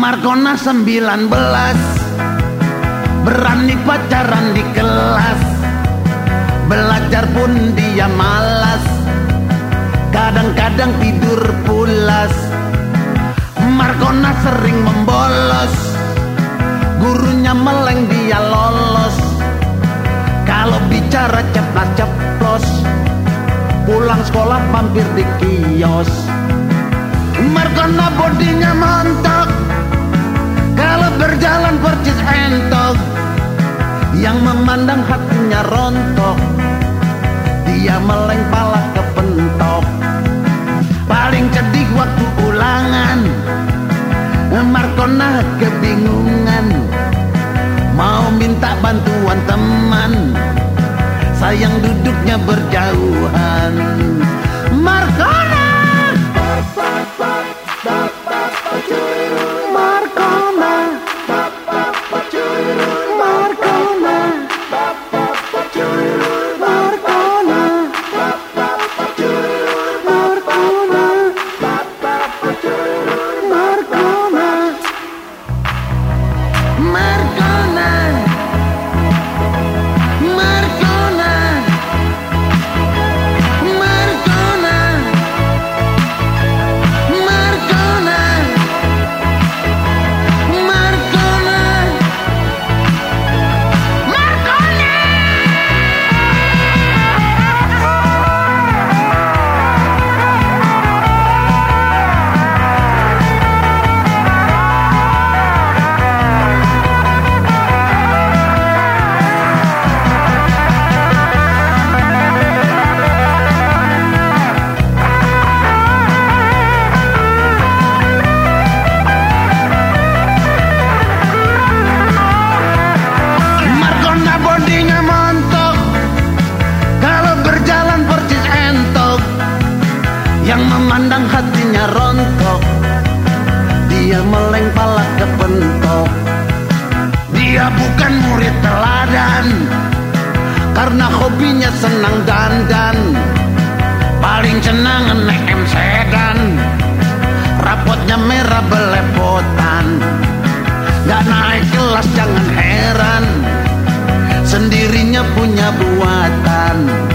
Markona 19 Berani pacaran di kelas. Belajar pun dia malas. Kadang-kadang tidur pulas. Markona sering membolos. Gurunya meleng dia lolos. Kalau bicara ceplas-ceplos Pulang sekolah mampir di kios. Markona bodinya montok Yang memandang hatinya rontok Dia meleng pala kepentok Paling sedih waktu ulangan Markona kebingungan. Mau minta bantuan teman Sayang duduknya berjauhan. Markona Yang memandang hatinya rontok. Dia meleng pala kepentok Dia bukan murid teladan. Karena hobinya senang dandan. Paling senang naik sedan. Rapotnya merah belepotan. Gak naik kelas jangan heran. Sendirinya punya buatan